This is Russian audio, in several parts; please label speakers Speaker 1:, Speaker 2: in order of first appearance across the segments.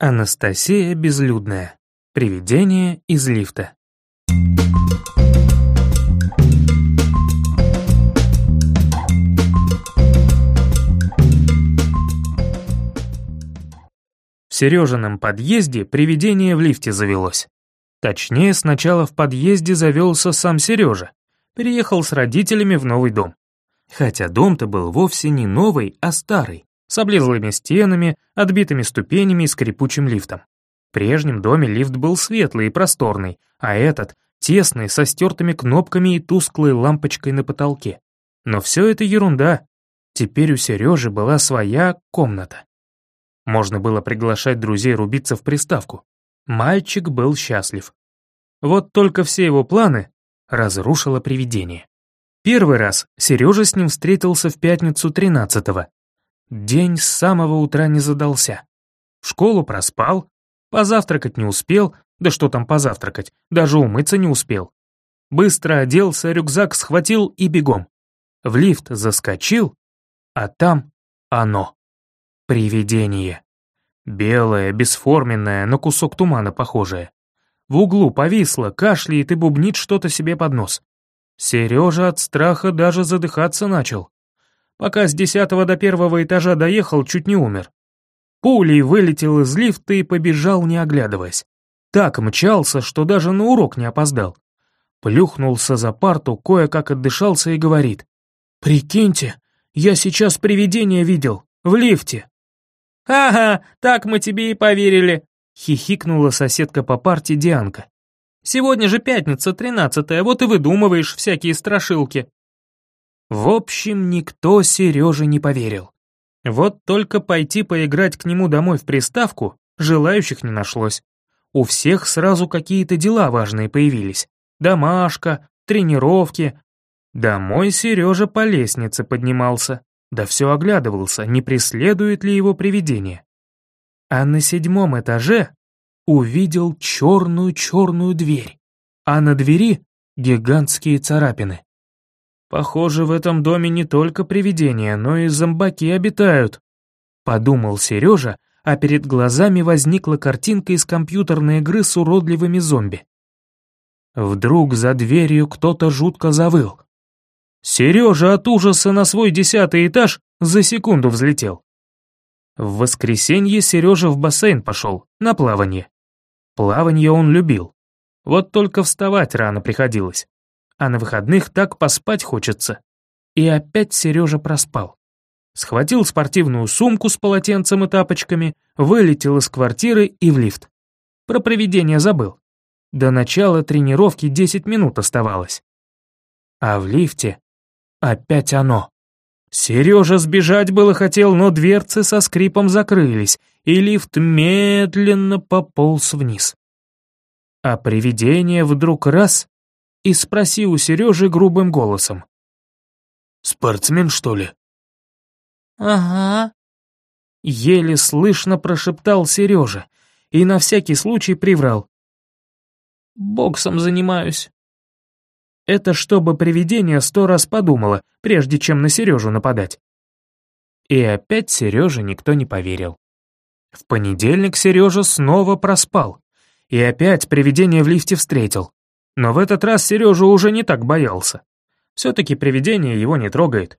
Speaker 1: Анастасия Безлюдная. Привидение из лифта. В Сережином подъезде привидение в лифте завелось. Точнее, сначала в подъезде завелся сам Сережа. Переехал с родителями в новый дом. Хотя дом-то был вовсе не новый, а старый с облезлыми стенами, отбитыми ступенями и скрипучим лифтом. В прежнем доме лифт был светлый и просторный, а этот — тесный, со стертыми кнопками и тусклой лампочкой на потолке. Но все это ерунда. Теперь у Сережи была своя комната. Можно было приглашать друзей рубиться в приставку. Мальчик был счастлив. Вот только все его планы разрушило привидение. Первый раз Сережа с ним встретился в пятницу 13-го, День с самого утра не задался. В школу проспал, позавтракать не успел, да что там позавтракать, даже умыться не успел. Быстро оделся, рюкзак схватил и бегом. В лифт заскочил, а там оно. Привидение. Белое, бесформенное, на кусок тумана похожее. В углу повисло, кашляет и бубнит что-то себе под нос. Сережа от страха даже задыхаться начал. Пока с десятого до первого этажа доехал, чуть не умер. Пулей вылетел из лифта и побежал, не оглядываясь. Так мчался, что даже на урок не опоздал. Плюхнулся за парту, кое-как отдышался и говорит. «Прикиньте, я сейчас привидение видел, в лифте».
Speaker 2: «Ага, так мы тебе и поверили», —
Speaker 1: хихикнула соседка по парте Дианка.
Speaker 2: «Сегодня же пятница, тринадцатая, вот и выдумываешь всякие страшилки».
Speaker 1: В общем, никто Сереже не поверил. Вот только пойти поиграть к нему домой в приставку желающих не нашлось. У всех сразу какие-то дела важные появились. Домашка, тренировки. Домой Сережа по лестнице поднимался. Да все оглядывался, не преследует ли его привидение. А на седьмом этаже увидел черную-черную дверь, а на двери гигантские царапины. Похоже, в этом доме не только привидения, но и зомбаки обитают. Подумал Сережа, а перед глазами возникла картинка из компьютерной игры с уродливыми зомби. Вдруг за дверью кто-то жутко завыл. Сережа от ужаса на свой десятый этаж за секунду взлетел. В воскресенье Сережа в бассейн пошел, на плавание. Плавание он любил. Вот только вставать рано приходилось а на выходных так поспать хочется. И опять Сережа проспал. Схватил спортивную сумку с полотенцем и тапочками, вылетел из квартиры и в лифт. Про привидение забыл. До начала тренировки 10 минут оставалось. А в лифте опять оно. Сережа сбежать было хотел, но дверцы со скрипом закрылись, и лифт медленно пополз вниз. А привидение вдруг раз и спросил у Сережи грубым голосом. «Спортсмен, что ли?»
Speaker 2: «Ага», —
Speaker 1: еле слышно прошептал Сережа и на всякий случай приврал.
Speaker 2: «Боксом занимаюсь».
Speaker 1: Это чтобы привидение сто раз подумало, прежде чем на Сережу нападать. И опять Сереже никто не поверил. В понедельник Сережа снова проспал, и опять привидение в лифте встретил. Но в этот раз Сережа уже не так боялся. Все-таки привидение его не трогает.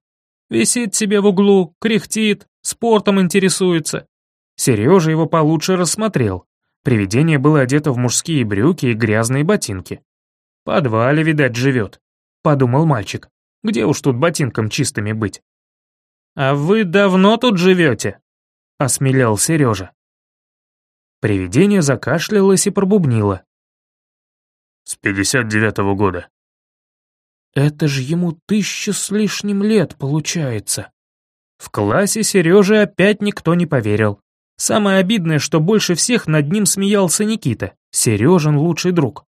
Speaker 1: Висит себе в углу, кряхтит, спортом интересуется. Сережа его получше рассмотрел. Привидение было одето в мужские брюки и грязные ботинки. Подвале, видать, живет, подумал мальчик. Где уж тут ботинкам чистыми быть? «А вы давно тут живете?» — осмелял Сережа. Привидение закашлялось и пробубнило. С 59-го года. Это же ему тысяча с лишним лет получается. В классе Сереже опять никто не поверил. Самое обидное, что больше всех над ним смеялся Никита, Сережин лучший друг.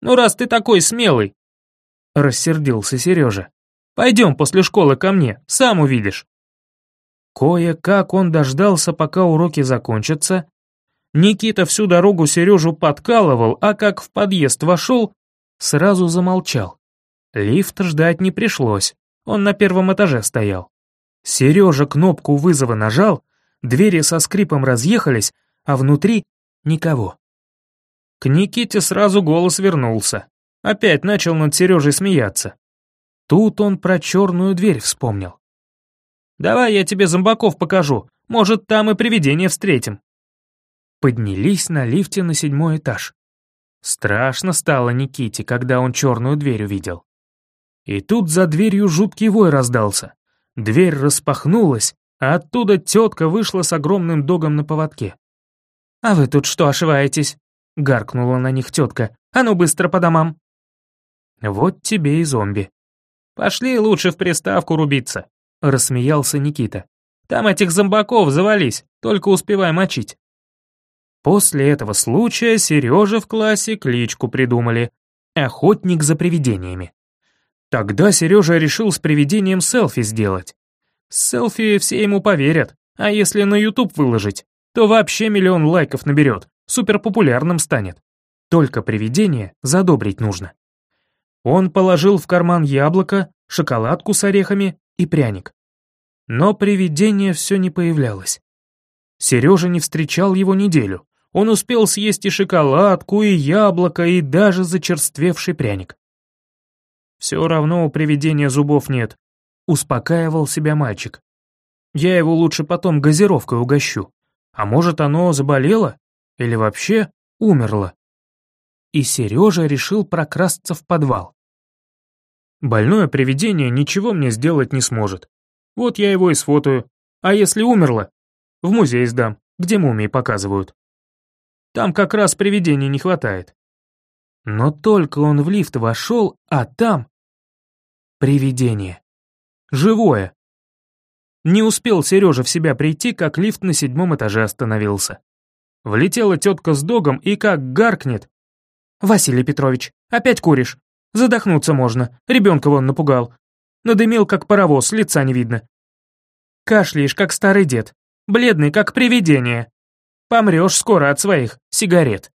Speaker 2: «Ну раз ты такой смелый», — рассердился Сережа, «пойдем после школы ко мне, сам увидишь».
Speaker 1: Кое-как он дождался, пока уроки закончатся, Никита всю дорогу Сережу подкалывал, а как в подъезд вошел, сразу замолчал. Лифт ждать не пришлось, он на первом этаже стоял. Сережа кнопку вызова нажал, двери со скрипом разъехались, а внутри никого. К Никите сразу голос вернулся. Опять начал над Сережей смеяться. Тут он про черную дверь вспомнил. «Давай я тебе зомбаков покажу, может, там и привидение встретим». Поднялись на лифте на седьмой этаж. Страшно стало Никите, когда он черную дверь увидел. И тут за дверью жуткий вой раздался. Дверь распахнулась, а оттуда тетка вышла с огромным догом на поводке. «А вы тут что ошиваетесь?» — гаркнула на них тетка. «А ну быстро по домам!» «Вот тебе и зомби». «Пошли лучше в приставку рубиться», — рассмеялся Никита. «Там этих зомбаков завались, только успевай мочить». После этого случая Сереже в классе кличку придумали «Охотник за привидениями». Тогда Сережа решил с привидением селфи сделать. Селфи все ему поверят, а если на YouTube выложить, то вообще миллион лайков наберет, суперпопулярным станет. Только привидение задобрить нужно. Он положил в карман яблоко, шоколадку с орехами и пряник. Но привидение все не появлялось. Сережа не встречал его неделю, он успел съесть и шоколадку, и яблоко, и даже зачерствевший пряник. «Все равно у привидения зубов нет», — успокаивал себя мальчик. «Я его лучше потом газировкой угощу. А может, оно заболело? Или вообще умерло?» И Сережа решил прокрасться в подвал. Больное привидение ничего мне сделать не сможет. Вот я его и сфотою. А если умерло? В музей сдам, где мумии показывают. Там как раз привидений не хватает. Но только он в лифт вошел, а там... Привидение. Живое. Не успел Сережа в себя прийти, как лифт на седьмом этаже остановился. Влетела тетка с догом и как гаркнет. «Василий Петрович, опять куришь? Задохнуться можно, ребенка вон напугал. Надымел, как паровоз, лица не видно. Кашляешь, как старый дед, бледный, как привидение. Помрешь скоро от своих сигарет.